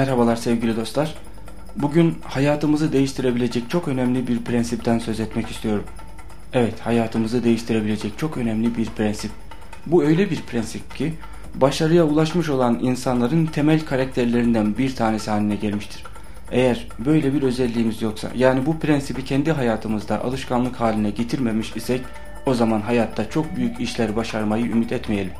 Merhabalar sevgili dostlar. Bugün hayatımızı değiştirebilecek çok önemli bir prensipten söz etmek istiyorum. Evet, hayatımızı değiştirebilecek çok önemli bir prensip. Bu öyle bir prensip ki başarıya ulaşmış olan insanların temel karakterlerinden bir tanesi haline gelmiştir. Eğer böyle bir özelliğimiz yoksa, yani bu prensibi kendi hayatımızda alışkanlık haline getirmemiş isek, o zaman hayatta çok büyük işler başarmayı ümit etmeyelim.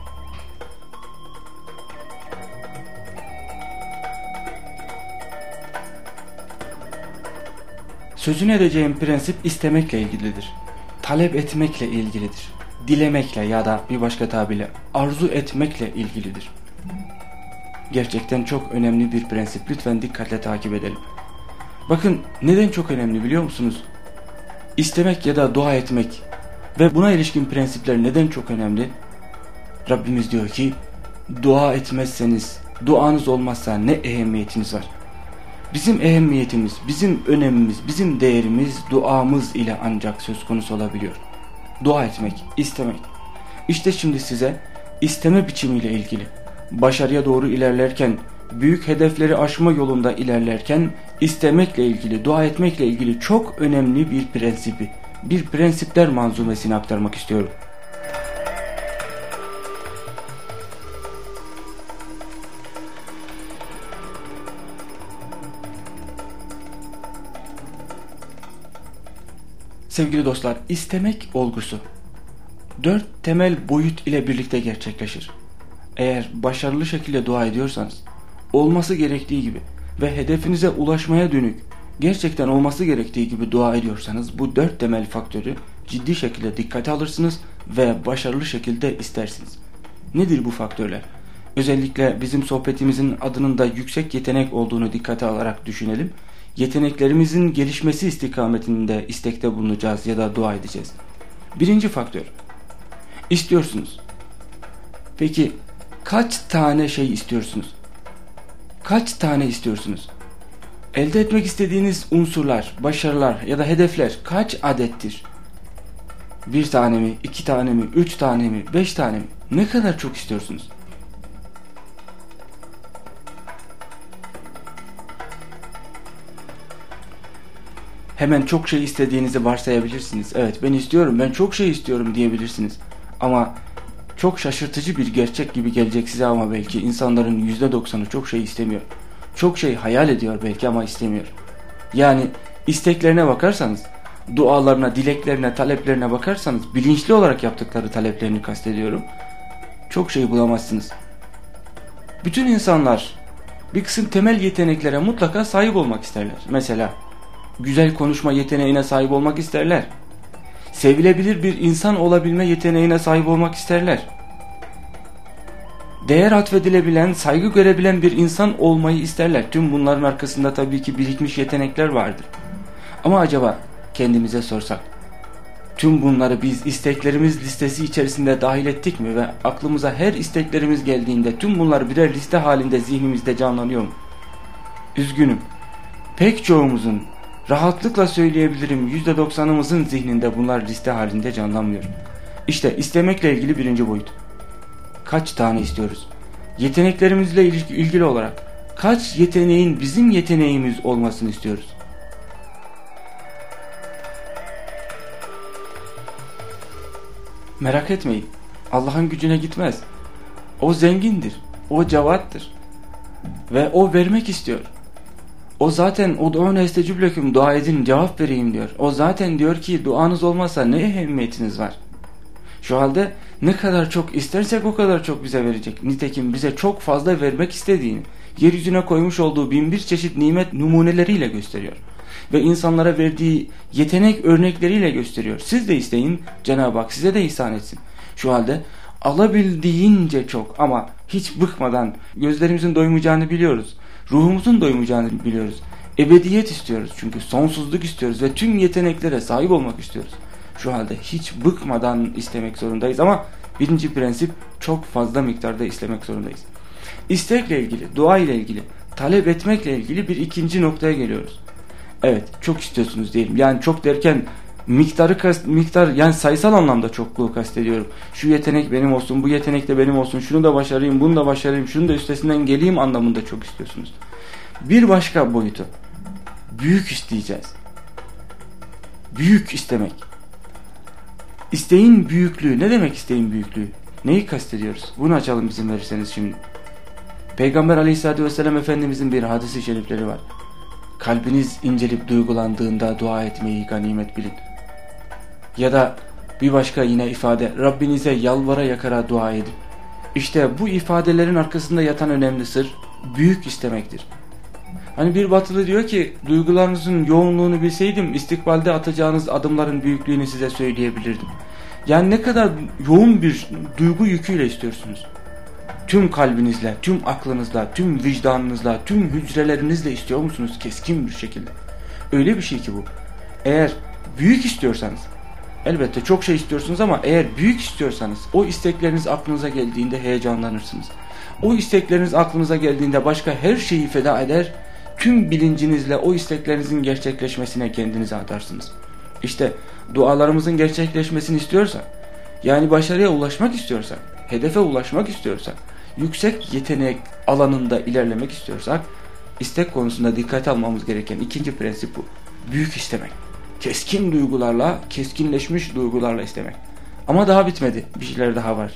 Sözünü edeceğim prensip istemekle ilgilidir. Talep etmekle ilgilidir. Dilemekle ya da bir başka tabirle arzu etmekle ilgilidir. Gerçekten çok önemli bir prensip. Lütfen dikkatle takip edelim. Bakın neden çok önemli biliyor musunuz? İstemek ya da dua etmek ve buna ilişkin prensipler neden çok önemli? Rabbimiz diyor ki dua etmezseniz, duanız olmazsa ne ehemmiyetiniz var? Bizim ehemmiyetimiz, bizim önemimiz, bizim değerimiz duamız ile ancak söz konusu olabiliyor. Dua etmek, istemek. İşte şimdi size isteme biçimiyle ilgili, başarıya doğru ilerlerken, büyük hedefleri aşma yolunda ilerlerken istemekle ilgili, dua etmekle ilgili çok önemli bir prensibi, bir prensipler manzumesini aktarmak istiyorum. Sevgili dostlar, istemek olgusu dört temel boyut ile birlikte gerçekleşir. Eğer başarılı şekilde dua ediyorsanız, olması gerektiği gibi ve hedefinize ulaşmaya dönük gerçekten olması gerektiği gibi dua ediyorsanız bu dört temel faktörü ciddi şekilde dikkate alırsınız ve başarılı şekilde istersiniz. Nedir bu faktörler? Özellikle bizim sohbetimizin adının da yüksek yetenek olduğunu dikkate alarak düşünelim yeteneklerimizin gelişmesi istikametinde istekte bulunacağız ya da dua edeceğiz. Birinci faktör. İstiyorsunuz. Peki kaç tane şey istiyorsunuz? Kaç tane istiyorsunuz? Elde etmek istediğiniz unsurlar, başarılar ya da hedefler kaç adettir? Bir tane mi, iki tane mi, üç tane mi, beş tane mi? Ne kadar çok istiyorsunuz? Hemen çok şey istediğinizi varsayabilirsiniz. Evet ben istiyorum ben çok şey istiyorum diyebilirsiniz. Ama çok şaşırtıcı bir gerçek gibi gelecek size ama belki insanların %90'ı çok şey istemiyor. Çok şey hayal ediyor belki ama istemiyor. Yani isteklerine bakarsanız, dualarına, dileklerine, taleplerine bakarsanız bilinçli olarak yaptıkları taleplerini kastediyorum. Çok şey bulamazsınız. Bütün insanlar bir kısım temel yeteneklere mutlaka sahip olmak isterler. Mesela güzel konuşma yeteneğine sahip olmak isterler. Sevilebilir bir insan olabilme yeteneğine sahip olmak isterler. Değer atfedilebilen, saygı görebilen bir insan olmayı isterler. Tüm bunların arkasında tabii ki birikmiş yetenekler vardır. Ama acaba kendimize sorsak, tüm bunları biz isteklerimiz listesi içerisinde dahil ettik mi ve aklımıza her isteklerimiz geldiğinde tüm bunlar birer liste halinde zihnimizde canlanıyor mu? Üzgünüm. Pek çoğumuzun Rahatlıkla söyleyebilirim %90'ımızın zihninde bunlar liste halinde canlanmıyor. İşte istemekle ilgili birinci boyut. Kaç tane istiyoruz? Yeteneklerimizle ilgili olarak kaç yeteneğin bizim yeteneğimiz olmasını istiyoruz? Merak etmeyin. Allah'ın gücüne gitmez. O zengindir. O cevattır. Ve o vermek istiyor. O zaten o du'une estecib dua edin cevap vereyim diyor. O zaten diyor ki duanız olmazsa ne ehemmiyetiniz var? Şu halde ne kadar çok istersek o kadar çok bize verecek. Nitekim bize çok fazla vermek istediğini, yeryüzüne koymuş olduğu bin bir çeşit nimet numuneleriyle gösteriyor. Ve insanlara verdiği yetenek örnekleriyle gösteriyor. Siz de isteyin Cenab-ı Hak size de ihsan etsin. Şu halde alabildiğince çok ama hiç bıkmadan gözlerimizin doymayacağını biliyoruz. Ruhumuzun doymayacağını biliyoruz. Ebediyet istiyoruz çünkü sonsuzluk istiyoruz ve tüm yeteneklere sahip olmak istiyoruz. Şu halde hiç bıkmadan istemek zorundayız ama birinci prensip çok fazla miktarda istemek zorundayız. İstekle ilgili, dua ile ilgili, talep etmekle ilgili bir ikinci noktaya geliyoruz. Evet çok istiyorsunuz diyelim. Yani çok derken miktarı kast, miktar yani sayısal anlamda çokluğu kastediyorum. Şu yetenek benim olsun, bu yetenek de benim olsun, şunu da başarayım, bunu da başarayım, şunu da üstesinden geleyim anlamında çok istiyorsunuz. Bir başka boyutu. Büyük isteyeceğiz. Büyük istemek. İsteğin büyüklüğü. Ne demek isteğin büyüklüğü? Neyi kastediyoruz? Bunu açalım izin verirseniz şimdi. Peygamber aleyhissalatü vesselam Efendimizin bir hadisi şerifleri var. Kalbiniz incelip duygulandığında dua etmeyi ganimet bilin. Ya da bir başka yine ifade Rabbinize yalvara yakara dua edin. İşte bu ifadelerin arkasında yatan önemli sır büyük istemektir. Hani bir batılı diyor ki duygularınızın yoğunluğunu bilseydim istikbalde atacağınız adımların büyüklüğünü size söyleyebilirdim. Yani ne kadar yoğun bir duygu yüküyle istiyorsunuz. Tüm kalbinizle, tüm aklınızla, tüm vicdanınızla, tüm hücrelerinizle istiyor musunuz keskin bir şekilde? Öyle bir şey ki bu. Eğer büyük istiyorsanız, elbette çok şey istiyorsunuz ama eğer büyük istiyorsanız o istekleriniz aklınıza geldiğinde heyecanlanırsınız. O istekleriniz aklınıza geldiğinde başka her şeyi feda eder, tüm bilincinizle o isteklerinizin gerçekleşmesine kendinizi atarsınız. İşte dualarımızın gerçekleşmesini istiyorsak, yani başarıya ulaşmak istiyorsak, hedefe ulaşmak istiyorsak, yüksek yetenek alanında ilerlemek istiyorsak, istek konusunda dikkat almamız gereken ikinci prensip bu. Büyük istemek. Keskin duygularla, keskinleşmiş duygularla istemek. Ama daha bitmedi. Bir şeyler daha var.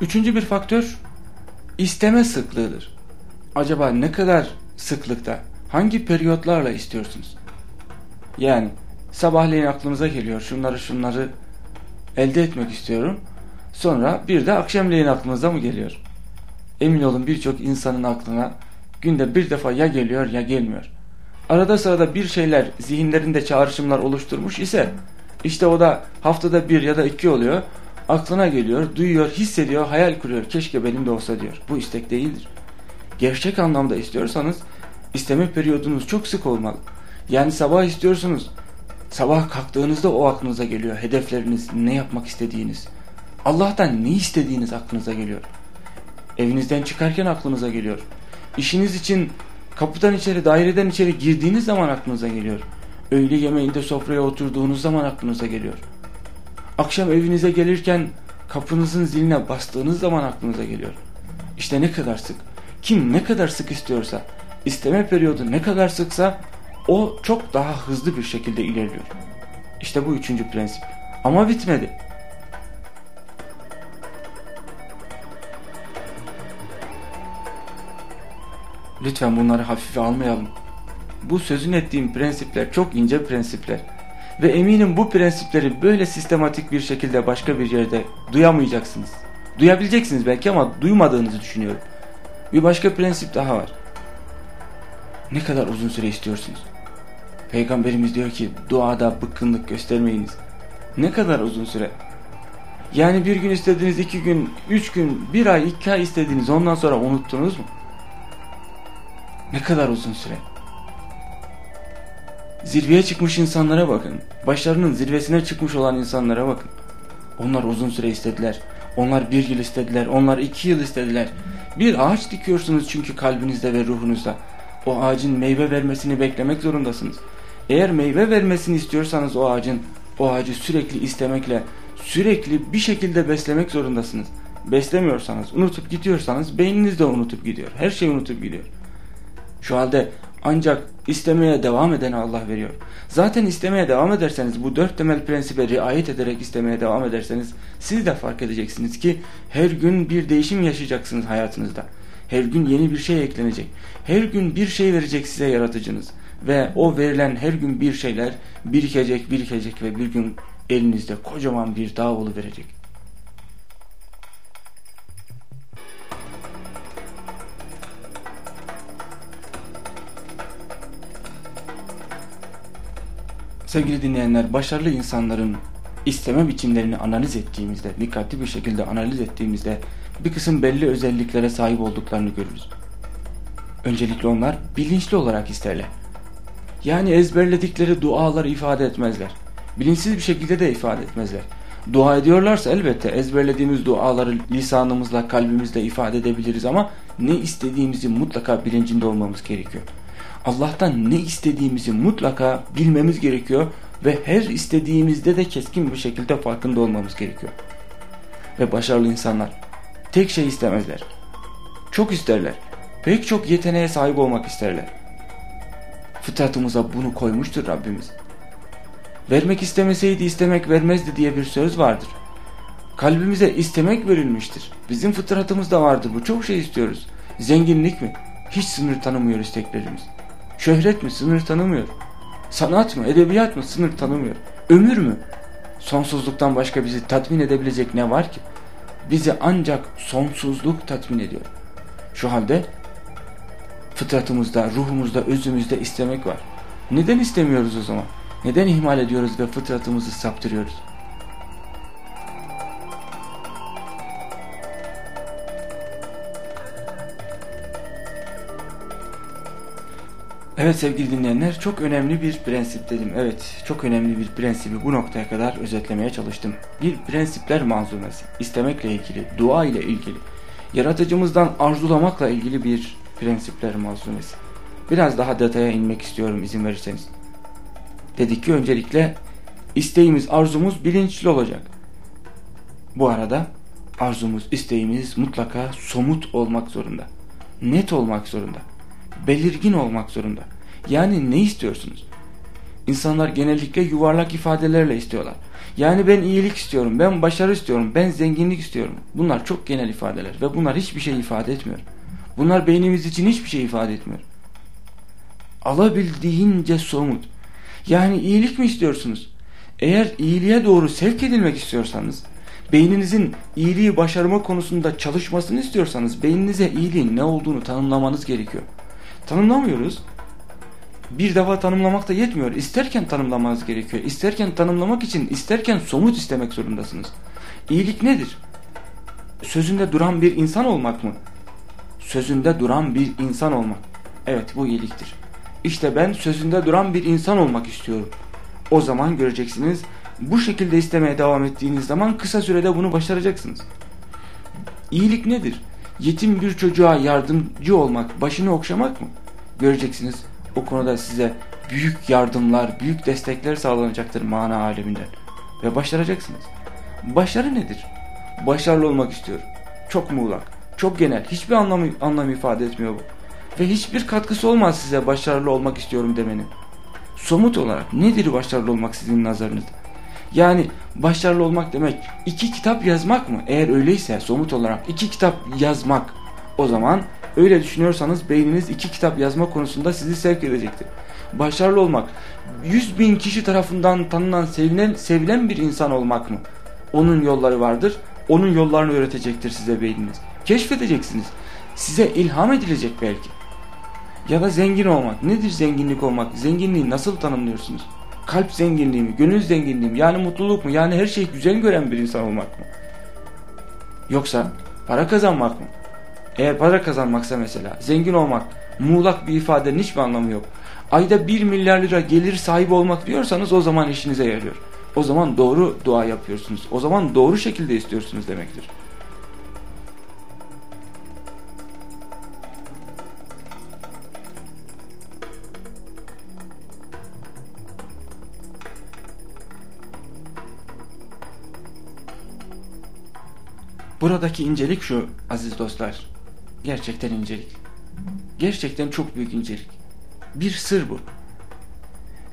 Üçüncü bir faktör isteme sıklığıdır. Acaba ne kadar sıklıkta, hangi periyotlarla istiyorsunuz? Yani sabahleyin aklınıza geliyor şunları şunları elde etmek istiyorum. Sonra bir de akşamleyin aklınıza mı geliyor? Emin olun birçok insanın aklına günde bir defa ya geliyor ya gelmiyor. Arada sırada bir şeyler zihinlerinde çağrışımlar oluşturmuş ise işte o da haftada bir ya da iki oluyor. Aklına geliyor, duyuyor, hissediyor, hayal kuruyor. Keşke benim de olsa diyor. Bu istek değildir. Gerçek anlamda istiyorsanız isteme periyodunuz çok sık olmalı. Yani sabah istiyorsunuz. Sabah kalktığınızda o aklınıza geliyor. Hedefleriniz, ne yapmak istediğiniz. Allah'tan ne istediğiniz aklınıza geliyor. Evinizden çıkarken aklınıza geliyor. İşiniz için kapıdan içeri, daireden içeri girdiğiniz zaman aklınıza geliyor. Öğle yemeğinde sofraya oturduğunuz zaman aklınıza geliyor. Akşam evinize gelirken kapınızın ziline bastığınız zaman aklınıza geliyor. İşte ne kadar sık. Kim ne kadar sık istiyorsa, isteme periyodu ne kadar sıksa o çok daha hızlı bir şekilde ilerliyor. İşte bu üçüncü prensip. Ama bitmedi. Lütfen bunları hafife almayalım. Bu sözün ettiğim prensipler çok ince prensipler. Ve eminim bu prensipleri böyle sistematik bir şekilde başka bir yerde duyamayacaksınız. Duyabileceksiniz belki ama duymadığınızı düşünüyorum. Bir başka prensip daha var. Ne kadar uzun süre istiyorsunuz? Peygamberimiz diyor ki duada bıkkınlık göstermeyiniz. Ne kadar uzun süre? Yani bir gün istediğiniz, iki gün, üç gün, bir ay, iki ay istediğiniz ondan sonra unuttunuz mu? Ne kadar uzun süre? Zirveye çıkmış insanlara bakın. Başlarının zirvesine çıkmış olan insanlara bakın. Onlar uzun süre istediler. Onlar bir yıl istediler. Onlar iki yıl istediler. Bir ağaç dikiyorsunuz çünkü kalbinizde ve ruhunuzda. O ağacın meyve vermesini beklemek zorundasınız. Eğer meyve vermesini istiyorsanız o ağacın, o ağacı sürekli istemekle, sürekli bir şekilde beslemek zorundasınız. Beslemiyorsanız, unutup gidiyorsanız beyniniz de unutup gidiyor. Her şey unutup gidiyor. Şu halde ancak istemeye devam eden Allah veriyor. Zaten istemeye devam ederseniz bu dört temel prensibe riayet ederek istemeye devam ederseniz siz de fark edeceksiniz ki her gün bir değişim yaşayacaksınız hayatınızda. Her gün yeni bir şey eklenecek. Her gün bir şey verecek size yaratıcınız. Ve o verilen her gün bir şeyler birikecek birikecek ve bir gün elinizde kocaman bir dağ verecek. Sevgili dinleyenler, başarılı insanların isteme biçimlerini analiz ettiğimizde, dikkatli bir şekilde analiz ettiğimizde bir kısım belli özelliklere sahip olduklarını görürüz. Öncelikle onlar bilinçli olarak isterler. Yani ezberledikleri duaları ifade etmezler. Bilinçsiz bir şekilde de ifade etmezler. Dua ediyorlarsa elbette ezberlediğimiz duaları lisanımızla, kalbimizle ifade edebiliriz ama ne istediğimizi mutlaka bilincinde olmamız gerekiyor. Allah'tan ne istediğimizi mutlaka bilmemiz gerekiyor ve her istediğimizde de keskin bir şekilde farkında olmamız gerekiyor. Ve başarılı insanlar tek şey istemezler. Çok isterler. Pek çok yeteneğe sahip olmak isterler. Fıtratımıza bunu koymuştur Rabbimiz. Vermek istemeseydi istemek vermezdi diye bir söz vardır. Kalbimize istemek verilmiştir. Bizim fıtratımızda vardır bu. Çok şey istiyoruz. Zenginlik mi? Hiç sınır tanımıyor isteklerimiz. Şöhret mi? Sınır tanımıyor. Sanat mı? Edebiyat mı? Sınır tanımıyor. Ömür mü? Sonsuzluktan başka bizi tatmin edebilecek ne var ki? Bizi ancak sonsuzluk tatmin ediyor. Şu halde fıtratımızda, ruhumuzda, özümüzde istemek var. Neden istemiyoruz o zaman? Neden ihmal ediyoruz ve fıtratımızı saptırıyoruz? Evet sevgili dinleyenler çok önemli bir prensip dedim. Evet çok önemli bir prensibi bu noktaya kadar özetlemeye çalıştım. Bir prensipler manzumesi, istemekle ilgili, dua ile ilgili, yaratıcımızdan arzulamakla ilgili bir prensipler manzumesi. Biraz daha detaya inmek istiyorum izin verirseniz. Dedik ki öncelikle isteğimiz, arzumuz bilinçli olacak. Bu arada arzumuz, isteğimiz mutlaka somut olmak zorunda. Net olmak zorunda belirgin olmak zorunda. Yani ne istiyorsunuz? İnsanlar genellikle yuvarlak ifadelerle istiyorlar. Yani ben iyilik istiyorum, ben başarı istiyorum, ben zenginlik istiyorum. Bunlar çok genel ifadeler ve bunlar hiçbir şey ifade etmiyor. Bunlar beynimiz için hiçbir şey ifade etmiyor. Alabildiğince somut. Yani iyilik mi istiyorsunuz? Eğer iyiliğe doğru sevk edilmek istiyorsanız, beyninizin iyiliği başarma konusunda çalışmasını istiyorsanız, beyninize iyiliğin ne olduğunu tanımlamanız gerekiyor. Tanımlamıyoruz. Bir defa tanımlamak da yetmiyor. İsterken tanımlamanız gerekiyor. İsterken tanımlamak için isterken somut istemek zorundasınız. İyilik nedir? Sözünde duran bir insan olmak mı? Sözünde duran bir insan olmak. Evet bu iyiliktir. İşte ben sözünde duran bir insan olmak istiyorum. O zaman göreceksiniz bu şekilde istemeye devam ettiğiniz zaman kısa sürede bunu başaracaksınız. İyilik nedir? Yetim bir çocuğa yardımcı olmak, başını okşamak mı? Göreceksiniz o konuda size büyük yardımlar, büyük destekler sağlanacaktır mana aleminden. Ve başaracaksınız. Başarı nedir? Başarılı olmak istiyorum. Çok muğlak, çok genel, hiçbir anlam, anlam ifade etmiyor bu. Ve hiçbir katkısı olmaz size başarılı olmak istiyorum demenin. Somut olarak nedir başarılı olmak sizin nazarınızda? Yani başarılı olmak demek iki kitap yazmak mı? Eğer öyleyse somut olarak iki kitap yazmak o zaman öyle düşünüyorsanız beyniniz iki kitap yazma konusunda sizi sevk edecektir. Başarılı olmak 100 bin kişi tarafından tanınan sevilen, sevilen bir insan olmak mı? Onun yolları vardır. Onun yollarını öğretecektir size beyniniz. Keşfedeceksiniz. Size ilham edilecek belki. Ya da zengin olmak. Nedir zenginlik olmak? Zenginliği nasıl tanımlıyorsunuz? Kalp zenginliği mi, gönül zenginliği mi, yani mutluluk mu, yani her şeyi güzel gören bir insan olmak mı? Yoksa para kazanmak mı? Eğer para kazanmaksa mesela, zengin olmak, muğlak bir ifadenin hiçbir anlamı yok. Ayda 1 milyar lira gelir sahibi olmak diyorsanız o zaman işinize yarıyor. O zaman doğru dua yapıyorsunuz. O zaman doğru şekilde istiyorsunuz demektir. Buradaki incelik şu aziz dostlar. Gerçekten incelik. Gerçekten çok büyük incelik. Bir sır bu.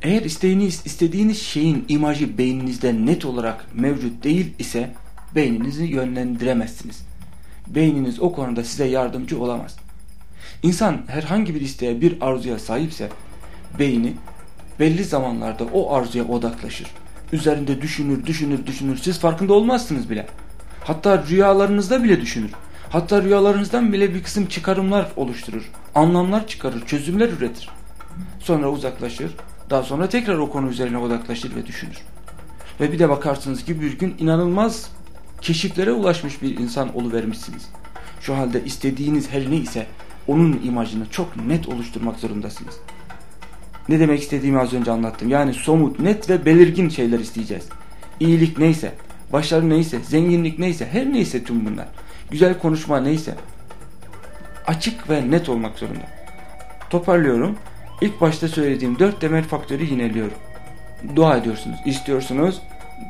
Eğer isteğiniz, istediğiniz şeyin imajı beyninizde net olarak mevcut değil ise beyninizi yönlendiremezsiniz. Beyniniz o konuda size yardımcı olamaz. İnsan herhangi bir isteğe bir arzuya sahipse beyni belli zamanlarda o arzuya odaklaşır. Üzerinde düşünür, düşünür, düşünür. Siz farkında olmazsınız bile. Hatta rüyalarınızda bile düşünür. Hatta rüyalarınızdan bile bir kısım çıkarımlar oluşturur. Anlamlar çıkarır, çözümler üretir. Sonra uzaklaşır. Daha sonra tekrar o konu üzerine odaklaşır ve düşünür. Ve bir de bakarsınız ki bir gün inanılmaz keşiflere ulaşmış bir insan oluvermişsiniz. Şu halde istediğiniz her neyse onun imajını çok net oluşturmak zorundasınız. Ne demek istediğimi az önce anlattım. Yani somut, net ve belirgin şeyler isteyeceğiz. İyilik neyse, başarı neyse, zenginlik neyse, her neyse tüm bunlar. Güzel konuşma neyse. açık ve net olmak zorunda. Toparlıyorum. İlk başta söylediğim dört temel faktörü yineliyorum. Dua ediyorsunuz, istiyorsunuz.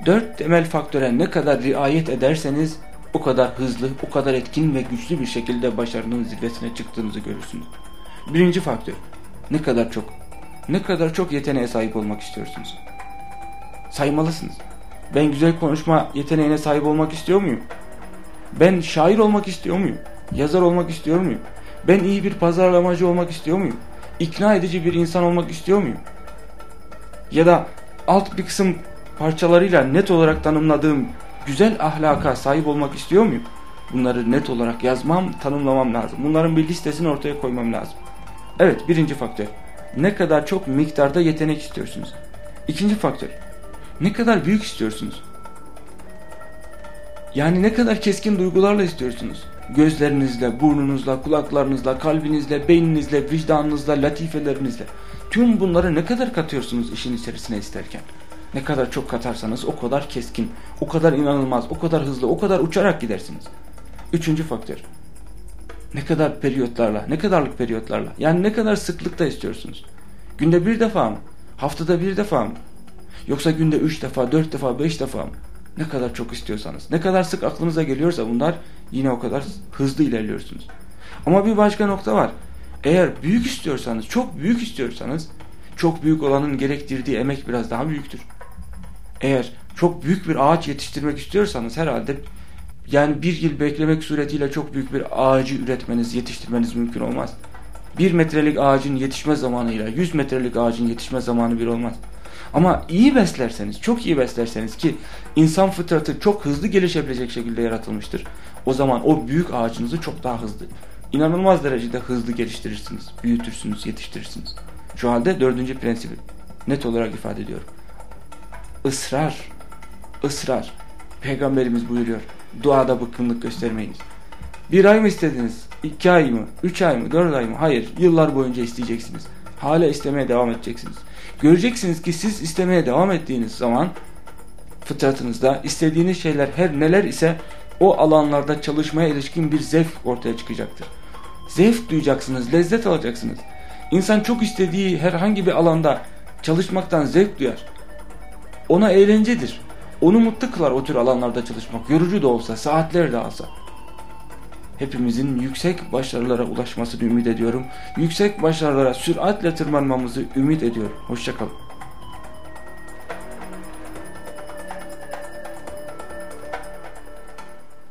Dört temel faktöre ne kadar riayet ederseniz o kadar hızlı, o kadar etkin ve güçlü bir şekilde başarının zirvesine çıktığınızı görürsünüz. Birinci faktör. Ne kadar çok, ne kadar çok yeteneğe sahip olmak istiyorsunuz. Saymalısınız. Ben güzel konuşma yeteneğine sahip olmak istiyor muyum? Ben şair olmak istiyor muyum? Yazar olmak istiyor muyum? Ben iyi bir pazarlamacı olmak istiyor muyum? İkna edici bir insan olmak istiyor muyum? Ya da alt bir kısım parçalarıyla net olarak tanımladığım güzel ahlaka sahip olmak istiyor muyum? Bunları net olarak yazmam, tanımlamam lazım. Bunların bir listesini ortaya koymam lazım. Evet birinci faktör. Ne kadar çok miktarda yetenek istiyorsunuz. İkinci faktör. Ne kadar büyük istiyorsunuz? Yani ne kadar keskin duygularla istiyorsunuz? Gözlerinizle, burnunuzla, kulaklarınızla, kalbinizle, beyninizle, vicdanınızla, latifelerinizle. Tüm bunları ne kadar katıyorsunuz işin içerisine isterken? Ne kadar çok katarsanız o kadar keskin, o kadar inanılmaz, o kadar hızlı, o kadar uçarak gidersiniz. Üçüncü faktör. Ne kadar periyotlarla, ne kadarlık periyotlarla, yani ne kadar sıklıkta istiyorsunuz? Günde bir defa mı? Haftada bir defa mı? Yoksa günde üç defa, dört defa, beş defa mı? Ne kadar çok istiyorsanız. Ne kadar sık aklınıza geliyorsa bunlar yine o kadar hızlı ilerliyorsunuz. Ama bir başka nokta var. Eğer büyük istiyorsanız, çok büyük istiyorsanız çok büyük olanın gerektirdiği emek biraz daha büyüktür. Eğer çok büyük bir ağaç yetiştirmek istiyorsanız herhalde yani bir yıl beklemek suretiyle çok büyük bir ağacı üretmeniz, yetiştirmeniz mümkün olmaz. Bir metrelik ağacın yetişme zamanıyla yüz metrelik ağacın yetişme zamanı bir olmaz. Ama iyi beslerseniz, çok iyi beslerseniz ki insan fıtratı çok hızlı gelişebilecek şekilde yaratılmıştır. O zaman o büyük ağacınızı çok daha hızlı, inanılmaz derecede hızlı geliştirirsiniz, büyütürsünüz, yetiştirirsiniz. Şu halde dördüncü prensibi net olarak ifade ediyorum. Israr, ısrar. Peygamberimiz buyuruyor. Duada bıkkınlık göstermeyiniz. Bir ay mı istediniz? İki ay mı? Üç ay mı? Dört ay mı? Hayır. Yıllar boyunca isteyeceksiniz. Hala istemeye devam edeceksiniz. Göreceksiniz ki siz istemeye devam ettiğiniz zaman fıtratınızda istediğiniz şeyler her neler ise o alanlarda çalışmaya ilişkin bir zevk ortaya çıkacaktır. Zevk duyacaksınız, lezzet alacaksınız. İnsan çok istediği herhangi bir alanda çalışmaktan zevk duyar. Ona eğlencedir. Onu mutlu kılar o tür alanlarda çalışmak. Yorucu da olsa, saatler de alsa. Hepimizin yüksek başarılara ulaşmasını ümit ediyorum. Yüksek başarılara süratle tırmanmamızı ümit ediyorum. Hoşçakalın.